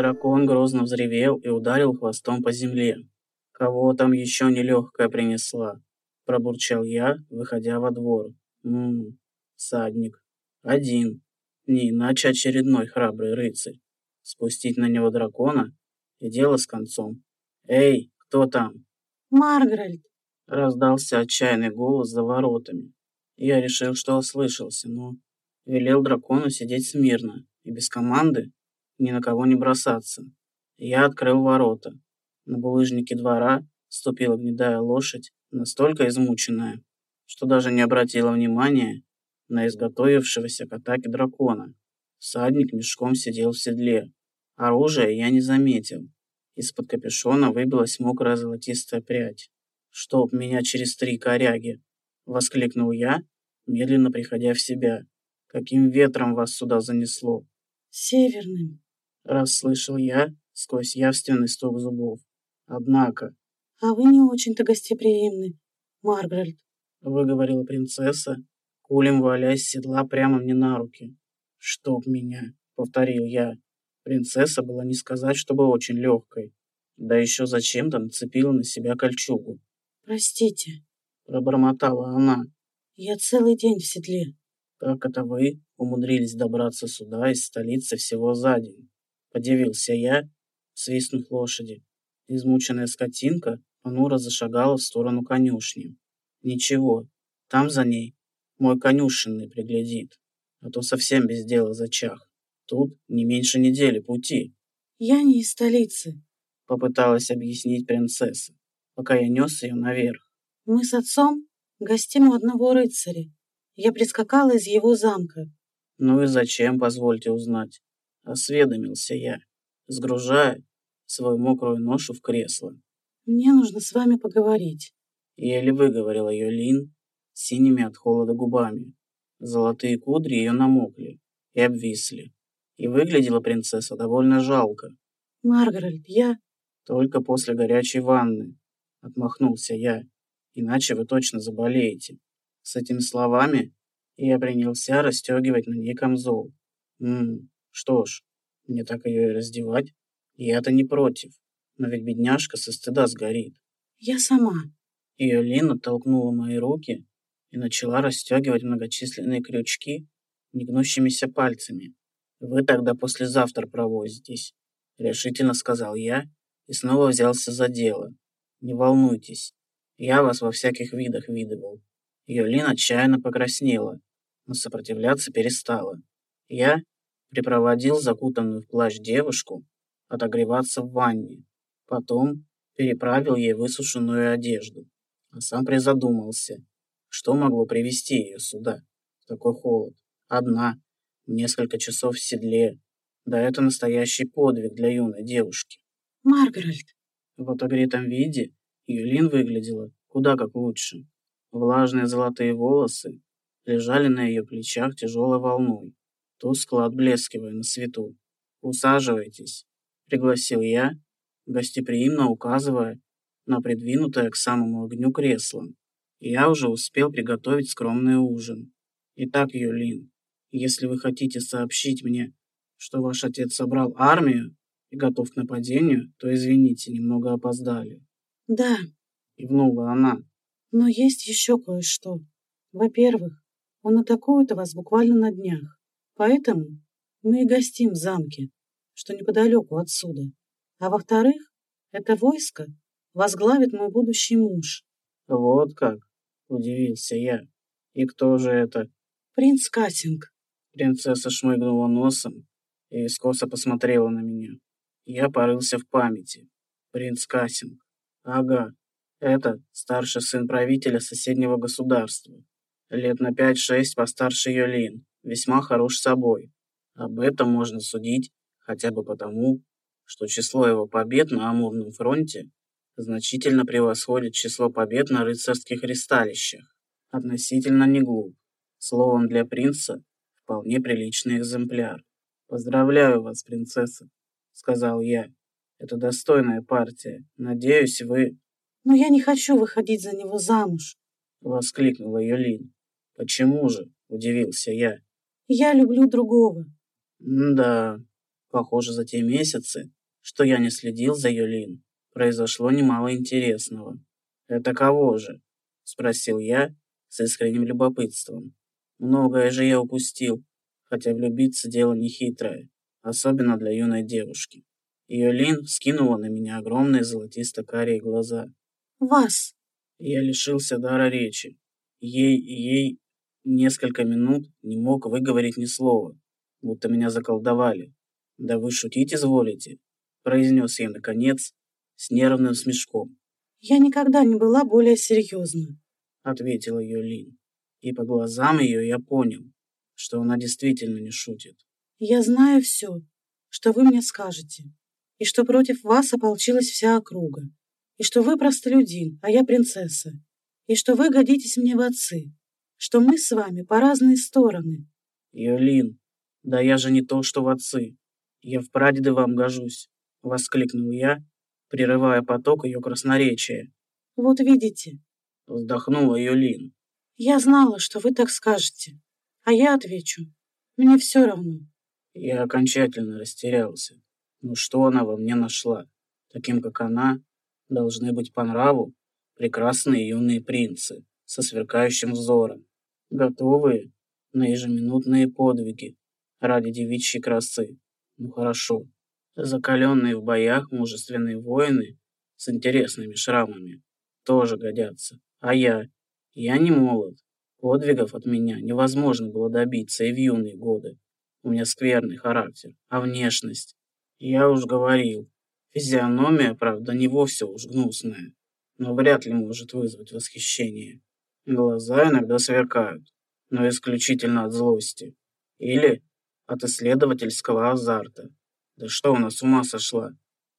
Дракон грозно взревел и ударил хвостом по земле. «Кого там еще нелегкая принесла?» – пробурчал я, выходя во двор. «Ммм, садник. Один. Не иначе очередной храбрый рыцарь. Спустить на него дракона и дело с концом. Эй, кто там?» «Маргарет!» – раздался отчаянный голос за воротами. Я решил, что ослышался, но велел дракону сидеть смирно и без команды ни на кого не бросаться. Я открыл ворота. На булыжнике двора ступила гнедая лошадь, настолько измученная, что даже не обратила внимания на изготовившегося к атаке дракона. Всадник мешком сидел в седле. Оружия я не заметил. Из-под капюшона выбилась мокрая золотистая прядь. «Чтоб меня через три коряги!» — воскликнул я, медленно приходя в себя. «Каким ветром вас сюда занесло?» «Северным», Расслышал я сквозь явственный стук зубов. Однако... «А вы не очень-то гостеприимны, Маргарет», — выговорила принцесса, кулем валясь с седла прямо мне на руки. «Чтоб меня», — повторил я. Принцесса была не сказать, чтобы очень легкой. Да еще зачем-то нацепила на себя кольчугу. «Простите», — пробормотала она. «Я целый день в седле». «Как это вы умудрились добраться сюда из столицы всего за день?» Подивился я, свистнув лошади. Измученная скотинка понуро зашагала в сторону конюшни. Ничего, там за ней мой конюшенный приглядит, а то совсем без дела зачах. Тут не меньше недели пути. Я не из столицы, попыталась объяснить принцесса, пока я нес ее наверх. Мы с отцом гостим у одного рыцаря. Я прискакала из его замка. Ну и зачем, позвольте узнать? Осведомился я, сгружая свою мокрую ношу в кресло. «Мне нужно с вами поговорить», — еле выговорила ее Лин синими от холода губами. Золотые кудри ее намокли и обвисли, и выглядела принцесса довольно жалко. «Маргарет, я...» «Только после горячей ванны», — отмахнулся я, «иначе вы точно заболеете». С этими словами я принялся расстегивать на ней камзол. Ммм, что ж, мне так ее и раздевать. Я-то не против, но ведь бедняжка со стыда сгорит. Я сама. Ее Лина толкнула мои руки и начала расстегивать многочисленные крючки негнущимися пальцами. «Вы тогда послезавтра провозитесь», — решительно сказал я и снова взялся за дело. «Не волнуйтесь, я вас во всяких видах видывал». Ее Лин отчаянно покраснела, но сопротивляться перестала. Я припроводил закутанную в плащ девушку отогреваться в ванне. Потом переправил ей высушенную одежду, а сам призадумался, что могло привести ее сюда, в такой холод. Одна, несколько часов в седле. Да это настоящий подвиг для юной девушки. Маргарет. В отогретом виде Юлин выглядела куда как лучше. Влажные золотые волосы лежали на ее плечах тяжелой волной тускло отблескивая на свету. «Усаживайтесь», — пригласил я, гостеприимно указывая на придвинутое к самому огню кресло. Я уже успел приготовить скромный ужин. Итак, Юлин, если вы хотите сообщить мне, что ваш отец собрал армию и готов к нападению, то, извините, немного опоздали. Да, кивнула она. Но есть еще кое-что. Во-первых, он атакует вас буквально на днях. Поэтому мы и гостим в замке, что неподалеку отсюда. А во-вторых, это войско возглавит мой будущий муж. Вот как, удивился я. И кто же это? Принц Катинг. Принцесса шмыгнула носом и искоса посмотрела на меня. Я порылся в памяти. Принц Катинг. Ага, это старший сын правителя соседнего государства. Лет на пять-шесть постарше Йолин весьма хорош собой. Об этом можно судить хотя бы потому, что число его побед на Амурном фронте значительно превосходит число побед на рыцарских ристалищах. Относительно не глуп. Словом, для принца вполне приличный экземпляр. «Поздравляю вас, принцесса», — сказал я. «Это достойная партия. Надеюсь, вы...» «Но я не хочу выходить за него замуж», — воскликнула Юлин. «Почему же?» — удивился я. Я люблю другого. Да, Похоже, за те месяцы, что я не следил за Юлин, произошло немало интересного. «Это кого же?» – спросил я с искренним любопытством. Многое же я упустил, хотя влюбиться дело нехитрое, особенно для юной девушки. Юлин скинула на меня огромные золотисто-карие глаза. «Вас!» Я лишился дара речи. Ей, ей несколько минут не мог выговорить ни слова, будто меня заколдовали. «Да вы шутить изволите?» – произнес я, наконец, с нервным смешком. «Я никогда не была более серьезна», – ответила Юлин. И по глазам ее я понял, что она действительно не шутит. «Я знаю все, что вы мне скажете, и что против вас ополчилась вся округа, и что вы простолюдин, а я принцесса, и что вы годитесь мне в отцы, что мы с вами по разные стороны». «Юлин, да я же не то, что в отцы. Я в прадеды вам гожусь», — воскликнул я, прерывая поток ее красноречия. «Вот видите», — вздохнула Юлин. «Я знала, что вы так скажете, а я отвечу. Мне все равно». Я окончательно растерялся. Ну что она во мне нашла? Таким, как она, должны быть по нраву прекрасные юные принцы со сверкающим взором, готовые на ежеминутные подвиги ради девичьей красы. Ну хорошо, закаленные в боях мужественные воины с интересными шрамами тоже годятся. А я? Я не молод. Подвигов от меня невозможно было добиться и в юные годы. У меня скверный характер, а внешность? Я уж говорил. Физиономия, правда, не вовсе уж гнусная, но вряд ли может вызвать восхищение. Глаза иногда сверкают, но исключительно от злости. Или от исследовательского азарта. Да что она с ума сошла?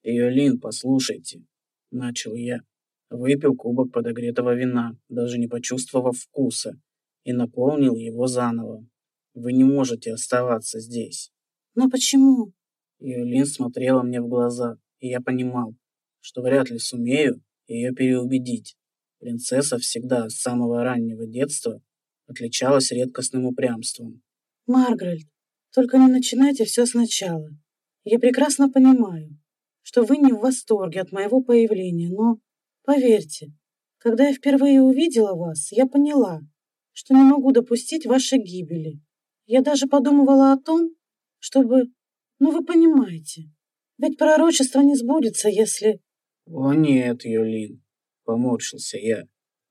Лин, послушайте, начал я. Выпил кубок подогретого вина, даже не почувствовав вкуса, и наполнил его заново. Вы не можете оставаться здесь. Но почему? Юлин смотрела мне в глаза, и я понимал, что вряд ли сумею ее переубедить. Принцесса всегда с самого раннего детства отличалась редкостным упрямством. «Маргарет, только не начинайте все сначала. Я прекрасно понимаю, что вы не в восторге от моего появления, но, поверьте, когда я впервые увидела вас, я поняла, что не могу допустить вашей гибели. Я даже подумывала о том, чтобы... Ну, вы понимаете, ведь пророчество не сбудется, если... О нет, Юлин, поморщился я.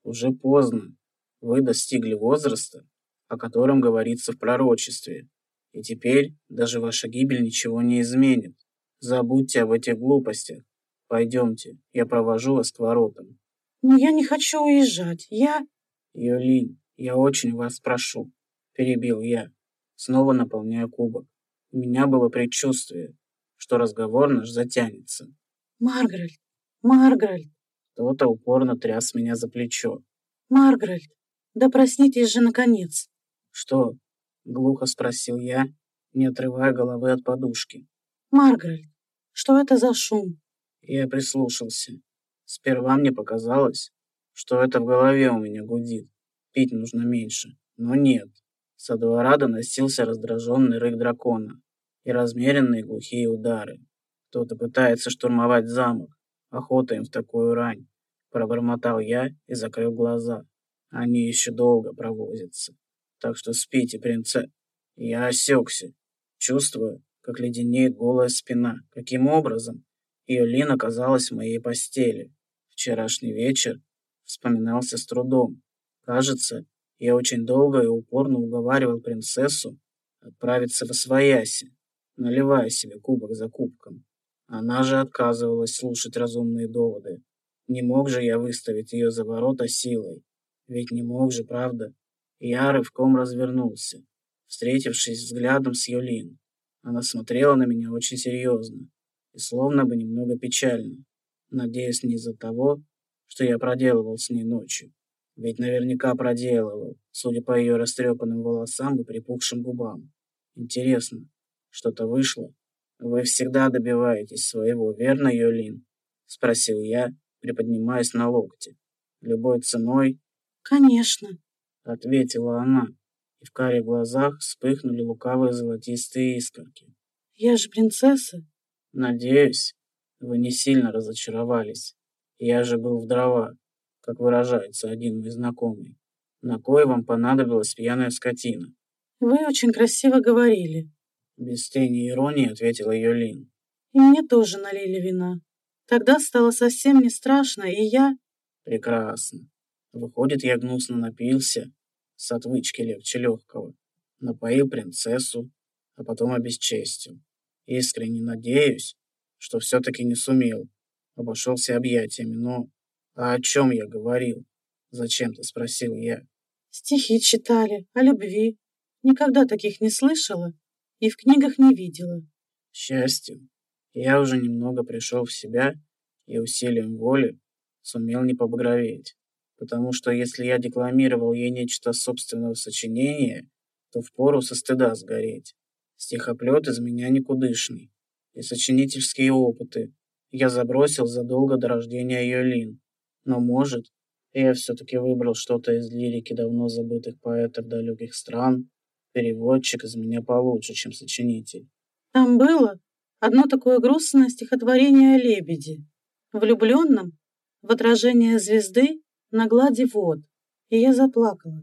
Уже поздно. Вы достигли возраста, о котором говорится в пророчестве. И теперь даже ваша гибель ничего не изменит. Забудьте об этих глупостях. Пойдемте, я провожу вас к воротам. Но я не хочу уезжать. Я... Юлин, я очень вас прошу. Перебил я, снова наполняя кубок. У меня было предчувствие, что разговор наш затянется. Маргарет, Маргарет. Кто-то упорно тряс меня за плечо. Маргарет, да проснитесь же наконец. Что? Глухо спросил я, не отрывая головы от подушки. Маргарет, что это за шум? Я прислушался. Сперва мне показалось, что это в голове у меня гудит. Пить нужно меньше. Но нет. Со двора доносился раздраженный рык дракона и размеренные глухие удары. Кто-то пытается штурмовать замок. Охота им в такую рань. Пробормотал я и закрыл глаза. Они еще долго провозятся. Так что спите, принце. Я осекся, чувствую, как леденеет голая спина. Каким образом ее Лин оказалась в моей постели? Вчерашний вечер вспоминался с трудом. Кажется, я очень долго и упорно уговаривал принцессу отправиться в Освояси, наливая себе кубок за кубком. Она же отказывалась слушать разумные доводы. Не мог же я выставить ее за ворота силой. Ведь не мог же, правда? Я рывком развернулся, встретившись взглядом с Юлин. Она смотрела на меня очень серьезно и словно бы немного печально. Надеюсь, не из-за того, что я проделывал с ней ночью. Ведь наверняка проделывал, судя по ее растрепанным волосам и припухшим губам. Интересно, что-то вышло? Вы всегда добиваетесь своего, верно, Юлин? Спросил я, приподнимаясь на локте. Любой ценой? Конечно, — ответила она, и в каре глазах вспыхнули лукавые золотистые искорки. Я же принцесса. Надеюсь, вы не сильно разочаровались. Я же был в дрова, как выражается один мой знакомый. На кой вам понадобилась пьяная скотина? Вы очень красиво говорили. Без тени иронии ответила Йолин. И мне тоже налили вина. Тогда стало совсем не страшно, и я... Прекрасно. Выходит, я гнусно напился, с отвычки легче легкого. Напоил принцессу, а потом обесчестил. Искренне надеюсь, что все-таки не сумел. Обошелся объятиями, но... А о чем я говорил? Зачем-то спросил я. Стихи читали, о любви. Никогда таких не слышала и в книгах не видела. Счастью, я уже немного пришел в себя и усилием воли сумел не побагроветь, потому что если я декламировал ей нечто собственного сочинения, то впору со стыда сгореть. Стихоплет из меня никудышный, и сочинительские опыты я забросил задолго до рождения Йолин. Но, может, я все-таки выбрал что-то из лирики давно забытых поэтов далеких стран. Переводчик из меня получше, чем сочинитель. Там было одно такое грустное стихотворение о лебеде, влюбленном в отражение звезды на глади вод, и я заплакала.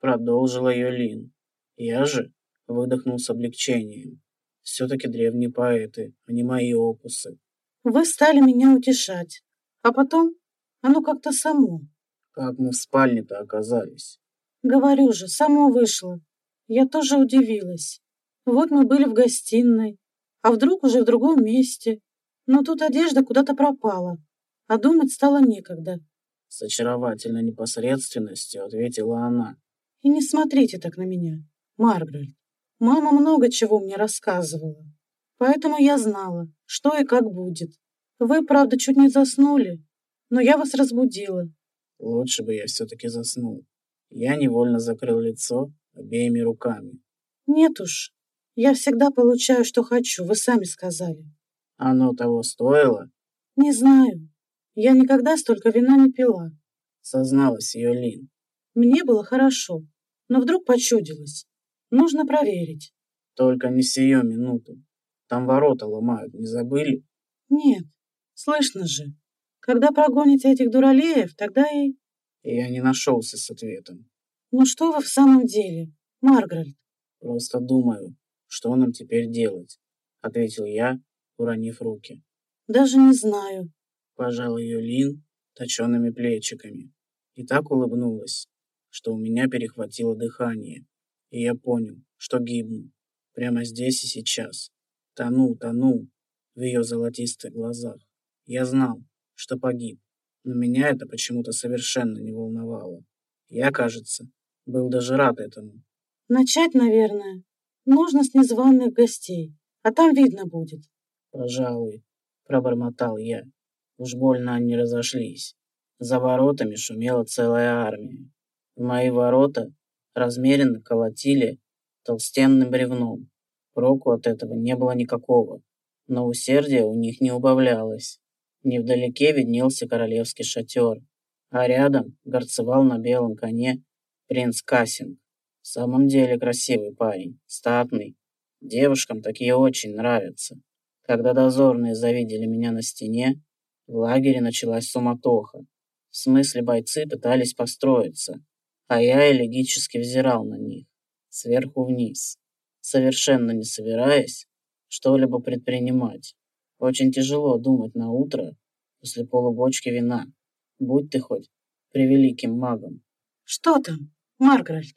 Продолжила Йолин. Я же выдохнул с облегчением. Все-таки древние поэты, а не мои опусы. Вы стали меня утешать, а потом оно как-то само. Как мы в спальне-то оказались? Говорю же, само вышло. Я тоже удивилась. Вот мы были в гостиной, а вдруг уже в другом месте. Но тут одежда куда-то пропала, а думать стало некогда. С очаровательной непосредственностью ответила она. И не смотрите так на меня, Маргарет. Мама много чего мне рассказывала, поэтому я знала, что и как будет. Вы, правда, чуть не заснули, но я вас разбудила. Лучше бы я все-таки заснул. Я невольно закрыл лицо обеими руками. Нет уж, я всегда получаю, что хочу, вы сами сказали. Оно того стоило? Не знаю. Я никогда столько вина не пила. Созналась ее Лин. Мне было хорошо, но вдруг почудилось. Нужно проверить. Только не сию минуту. Там ворота ломают, не забыли? Нет, слышно же. Когда прогоните этих дуралеев, тогда и... Я не нашелся с ответом. Ну что вы в самом деле, Маргарет? Просто думаю, что нам теперь делать, ответил я, уронив руки. Даже не знаю. Пожал ее Лин точеными плечиками и так улыбнулась, что у меня перехватило дыхание, и я понял, что гибну прямо здесь и сейчас. Тону, тону в ее золотистых глазах. Я знал, что погиб, но меня это почему-то совершенно не волновало. Я, кажется, был даже рад этому. Начать, наверное, нужно с незваных гостей, а там видно будет. Пожалуй, пробормотал я. Уж больно они разошлись. За воротами шумела целая армия. В мои ворота размеренно колотили толстенным бревном. Проку от этого не было никакого, но усердия у них не убавлялось. Невдалеке виднелся королевский шатер, а рядом горцевал на белом коне принц Кассинг. Самом деле красивый парень, статный. Девушкам такие очень нравятся. Когда дозорные завидели меня на стене, в лагере началась суматоха. В смысле бойцы пытались построиться, а я элегически взирал на них, сверху вниз, совершенно не собираясь что-либо предпринимать. Очень тяжело думать на утро после полубочки вина, будь ты хоть превеликим магом. Что там, Маргарет?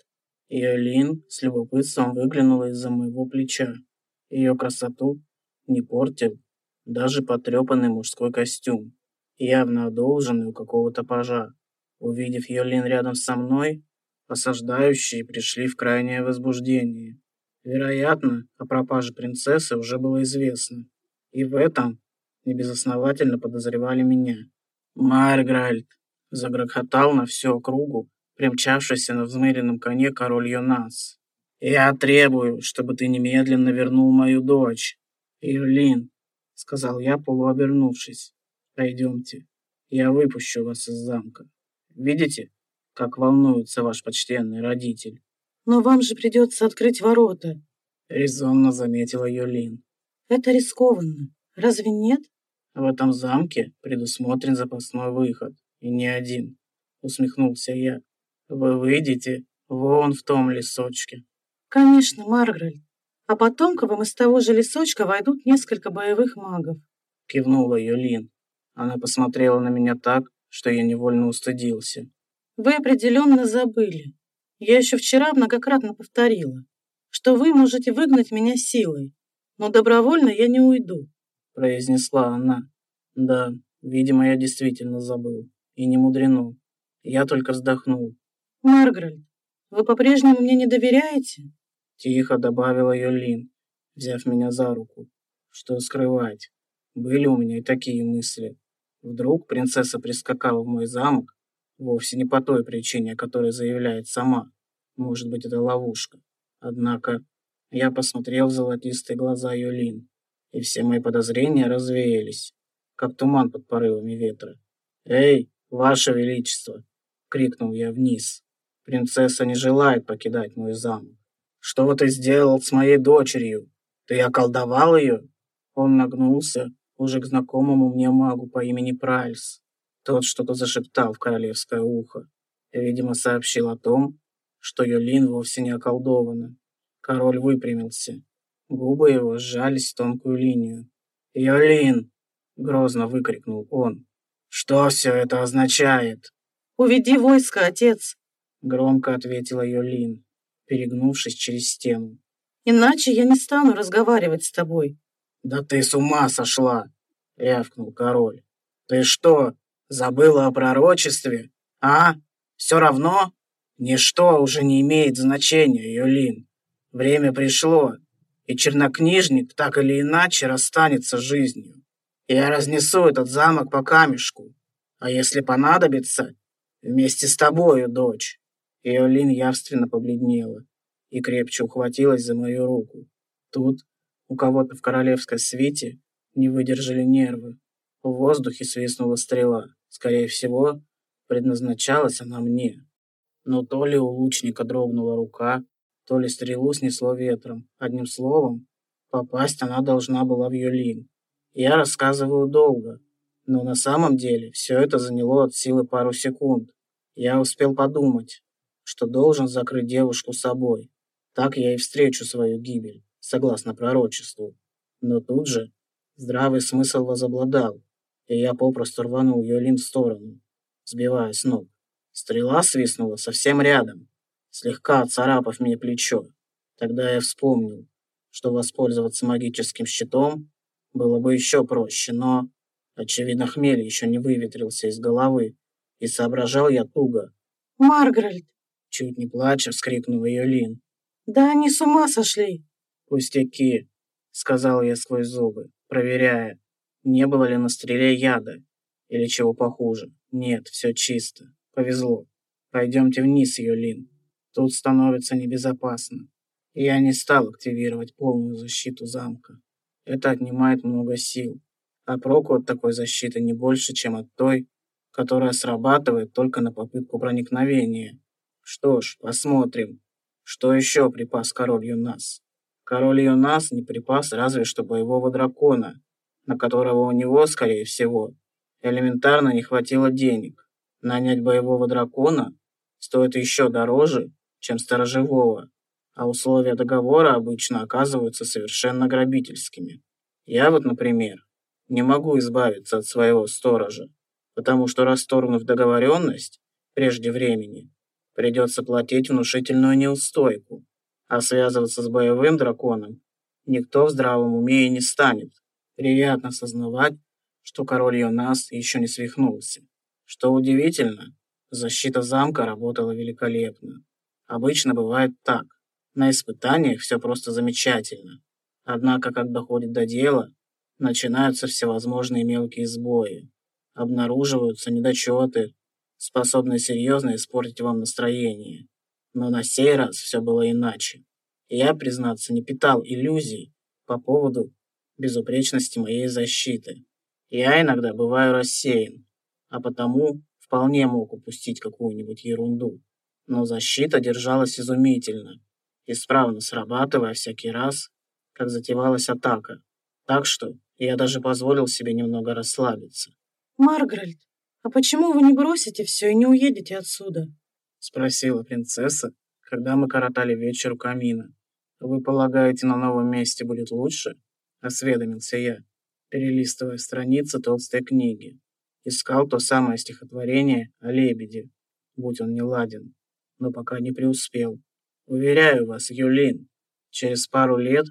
И с любопытством выглянула из-за моего плеча. Ее красоту не портил даже потрепанный мужской костюм, явно одолженный у какого-то пажа. Увидев Йолин рядом со мной, осаждающие пришли в крайнее возбуждение. Вероятно, о пропаже принцессы уже было известно. И в этом небезосновательно подозревали меня. Маргральд загрохотал на всю округу, примчавшийся на взмыренном коне король Йонас. «Я требую, чтобы ты немедленно вернул мою дочь, Ирлин», — сказал я, полуобернувшись. «Пойдемте, я выпущу вас из замка. Видите, как волнуется ваш почтенный родитель?» «Но вам же придется открыть ворота», — резонно заметила Йолин. Это рискованно. Разве нет? В этом замке предусмотрен запасной выход. И не один. Усмехнулся я. Вы выйдете вон в том лесочке. Конечно, Маргарет. А потом к вам из того же лесочка войдут несколько боевых магов. Кивнула Юлин. Она посмотрела на меня так, что я невольно устыдился. Вы определенно забыли. Я еще вчера многократно повторила, что вы можете выгнать меня силой, но добровольно я не уйду. Произнесла она. Да, видимо, я действительно забыл. И не мудрено. Я только вздохнул. Маргарет, вы по-прежнему мне не доверяете? Тихо добавила Юлин, взяв меня за руку. Что скрывать? Были у меня и такие мысли. Вдруг принцесса прискакала в мой замок вовсе не по той причине, о которой заявляет сама. Может быть, это ловушка. Однако я посмотрел в золотистые глаза Юлин, и все мои подозрения развеялись, как туман под порывами ветра. «Эй, ваше величество!» — крикнул я вниз. «Принцесса не желает покидать мой замок. Что ты сделал с моей дочерью? Ты околдовал ее?» Он нагнулся уже к знакомому мне магу по имени Пральс. Тот что-то зашептал в королевское ухо и, видимо, сообщил о том, что Юлин вовсе не околдована. Король выпрямился. Губы его сжались в тонкую линию. «Юлин!» — грозно выкрикнул он. «Что все это означает?» «Уведи войско, отец!» — громко ответила Юлин, перегнувшись через стену. «Иначе я не стану разговаривать с тобой. «Да ты с ума сошла!» — рявкнул король. «Ты что, забыла о пророчестве? А? Все равно? Ничто уже не имеет значения, Юлин. Время пришло, и чернокнижник так или иначе расстанется с жизнью. Я разнесу этот замок по камешку, а если понадобится, вместе с тобою, дочь». Юлин явственно побледнела и крепче ухватилась за мою руку. Тут у кого-то в королевской свите не выдержали нервы. В воздухе свистнула стрела. Скорее всего, предназначалась она мне. Но то ли у лучника дрогнула рука, то ли стрелу снесло ветром. Одним словом, попасть она должна была в Юлин. Я рассказываю долго, но на самом деле все это заняло от силы пару секунд. Я успел подумать, что должен закрыть девушку собой. Так я и встречу свою гибель согласно пророчеству. Но тут же здравый смысл возобладал, и я попросту рванул Йолин в сторону, сбивая с ног. Стрела свистнула совсем рядом, слегка царапав мне плечо. Тогда я вспомнил, что воспользоваться магическим щитом было бы еще проще, но, очевидно, хмель еще не выветрился из головы, и соображал я туго. «Маргарет!» Чуть не плача, вскрикнула Йолин. «Да они с ума сошли!» «Пустяки», — сказал я сквозь зубы, проверяя, не было ли на стреле яда или чего похуже. Нет, все чисто. Повезло. Пойдемте вниз, Юлин. Тут становится небезопасно. я не стал активировать полную защиту замка. Это отнимает много сил. А проку от такой защиты не больше, чем от той, которая срабатывает только на попытку проникновения. Что ж, посмотрим, что еще припас король Юнас. Король Юнас не припас разве что боевого дракона, на которого у него, скорее всего, элементарно не хватило денег. Нанять боевого дракона стоит еще дороже, чем сторожевого, а условия договора обычно оказываются совершенно грабительскими. Я вот, например, не могу избавиться от своего сторожа, потому что расторгнув договоренность прежде времени, придется платить внушительную неустойку а связываться с боевым драконом никто в здравом уме и не станет. Приятно сознавать, что король Йонас еще не свихнулся. Что удивительно, защита замка работала великолепно. Обычно бывает так. На испытаниях все просто замечательно. Однако, как доходит до дела, начинаются всевозможные мелкие сбои. Обнаруживаются недочеты, способные серьезно испортить вам настроение. Но на сей раз все было иначе. Я, признаться, не питал иллюзий по поводу безупречности моей защиты. Я иногда бываю рассеян, а потому вполне мог упустить какую-нибудь ерунду. Но защита держалась изумительно, исправно срабатывая всякий раз, как затевалась атака. Так что я даже позволил себе немного расслабиться. «Маргарет, а почему вы не бросите все и не уедете отсюда?» Спросила принцесса, когда мы коротали вечер у камина. «Вы полагаете, на новом месте будет лучше?» Осведомился я, перелистывая страницы толстой книги. Искал то самое стихотворение о лебеде, будь он не ладен, но пока не преуспел. Уверяю вас, Юлин, через пару лет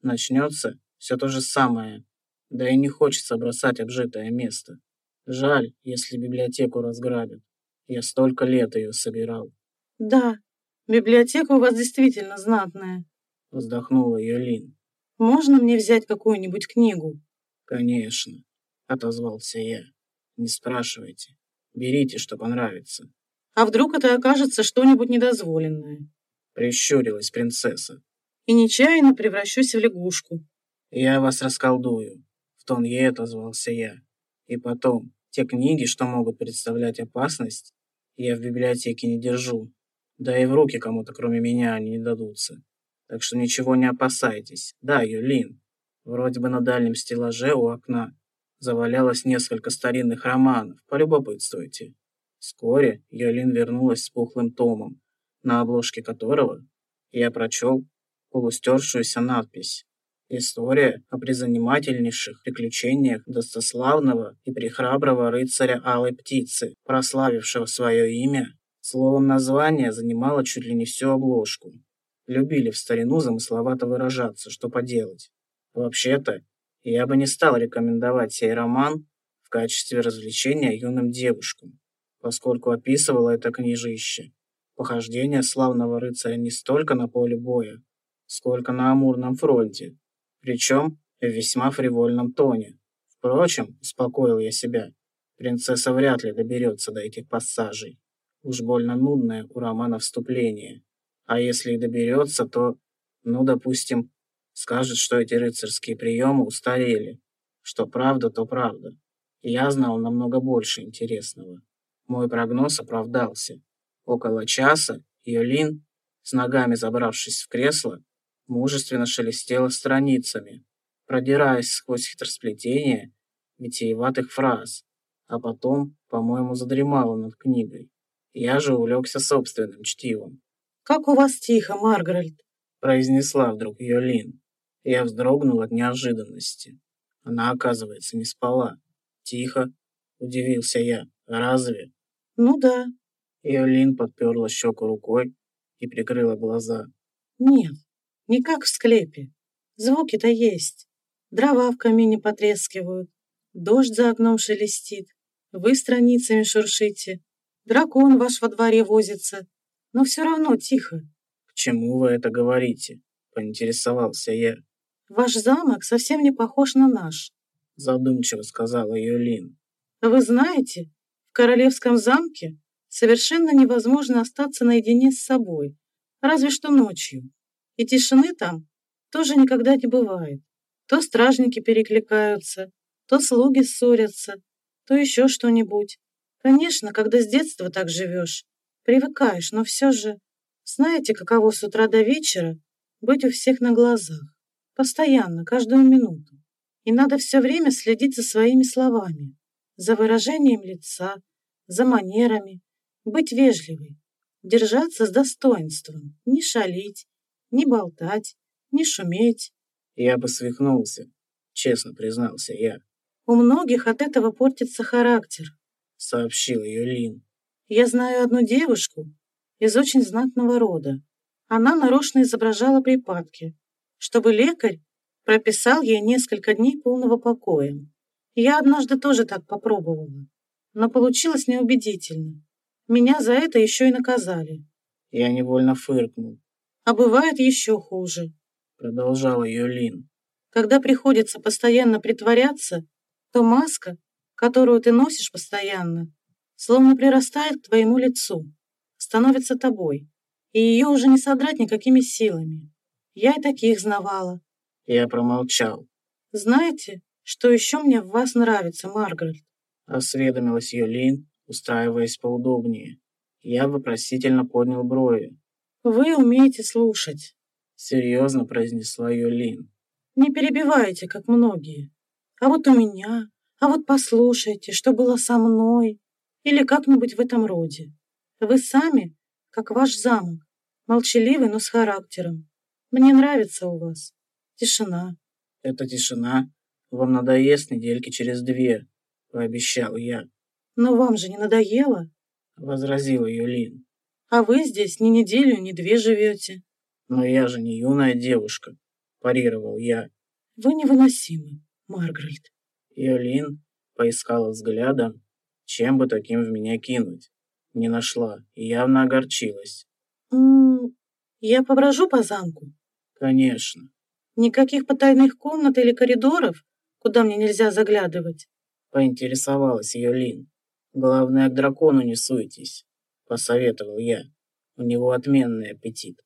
начнется все то же самое, да и не хочется бросать обжитое место. Жаль, если библиотеку разграбят. Я столько лет ее собирал. Да, библиотека у вас действительно знатная. Вздохнула Юлин. Можно мне взять какую-нибудь книгу? Конечно, отозвался я. Не спрашивайте. Берите, что понравится. А вдруг это окажется что-нибудь недозволенное? Прищурилась принцесса. И нечаянно превращусь в лягушку. Я вас расколдую. В тон ей отозвался я. И потом, те книги, что могут представлять опасность, я в библиотеке не держу. Да и в руки кому-то, кроме меня, они не дадутся. Так что ничего не опасайтесь. Да, Юлин. Вроде бы на дальнем стеллаже у окна завалялось несколько старинных романов. Полюбопытствуйте. Вскоре Юлин вернулась с пухлым томом, на обложке которого я прочел полустершуюся надпись История о призанимательнейших приключениях достославного и прихраброго рыцаря Алой Птицы, прославившего свое имя. Словом, название занимало чуть ли не всю обложку. Любили в старину замысловато выражаться, что поделать. Вообще-то, я бы не стал рекомендовать сей роман в качестве развлечения юным девушкам, поскольку описывало это книжище. Похождение славного рыцаря не столько на поле боя, сколько на Амурном фронте, причем в весьма фривольном тоне. Впрочем, успокоил я себя, принцесса вряд ли доберется до этих пассажей. Уж больно нудное у романа вступление. А если и доберется, то, ну, допустим, скажет, что эти рыцарские приемы устарели. Что правда, то правда. Я знал намного больше интересного. Мой прогноз оправдался. Около часа Йолин, с ногами забравшись в кресло, мужественно шелестела страницами, продираясь сквозь хитросплетение витиеватых фраз, а потом, по-моему, задремала над книгой. Я же увлекся собственным чтивом. «Как у вас тихо, Маргарет!» произнесла вдруг Йолин. Я вздрогнул от неожиданности. Она, оказывается, не спала. «Тихо?» – удивился я. «Разве?» «Ну да». Йолин подперла щеку рукой и прикрыла глаза. «Нет, не как в склепе. Звуки-то есть. Дрова в камине потрескивают. Дождь за окном шелестит. Вы страницами шуршите. Дракон ваш во дворе возится. Но все равно тихо. К чему вы это говорите? Поинтересовался я. Ваш замок совсем не похож на наш. Задумчиво сказала Юлин. Вы знаете, в королевском замке совершенно невозможно остаться наедине с собой, разве что ночью. И тишины там тоже никогда не бывает. То стражники перекликаются, то слуги ссорятся, то еще что-нибудь. Конечно, когда с детства так живешь, привыкаешь, но все же... Знаете, каково с утра до вечера быть у всех на глазах? Постоянно, каждую минуту. И надо все время следить за своими словами, за выражением лица, за манерами, быть вежливой, держаться с достоинством, не шалить, не болтать, не шуметь. Я бы свихнулся, честно признался я. У многих от этого портится характер, сообщил ее Лин. Я знаю одну девушку из очень знатного рода. Она нарочно изображала припадки, чтобы лекарь прописал ей несколько дней полного покоя. Я однажды тоже так попробовала, но получилось неубедительно. Меня за это еще и наказали. Я невольно фыркнул. А бывает еще хуже. Продолжала Юлин. Когда приходится постоянно притворяться, то маска, которую ты носишь постоянно, словно прирастает к твоему лицу, становится тобой, и ее уже не содрать никакими силами. Я и таких знавала. Я промолчал. Знаете, что еще мне в вас нравится, Маргарет? Осведомилась Юлин, устраиваясь поудобнее. Я вопросительно поднял брови. «Вы умеете слушать», — серьезно произнесла Юлин. Не перебивайте, как многие. А вот у меня, а вот послушайте, что было со мной. Или как-нибудь в этом роде. Вы сами, как ваш замок, молчаливый, но с характером. Мне нравится у вас. Тишина. Эта тишина вам надоест недельки через две, пообещал я. Но вам же не надоело? Возразила Юлин. А вы здесь ни неделю, ни две живете. Но я же не юная девушка, парировал я. Вы невыносимы, Маргарет. Юлин поискала взглядом, чем бы таким в меня кинуть. Не нашла и явно огорчилась. М -м, я поброжу по замку? Конечно. Никаких потайных комнат или коридоров, куда мне нельзя заглядывать? Поинтересовалась Юлин. Главное, к дракону не суетесь, посоветовал я. У него отменный аппетит.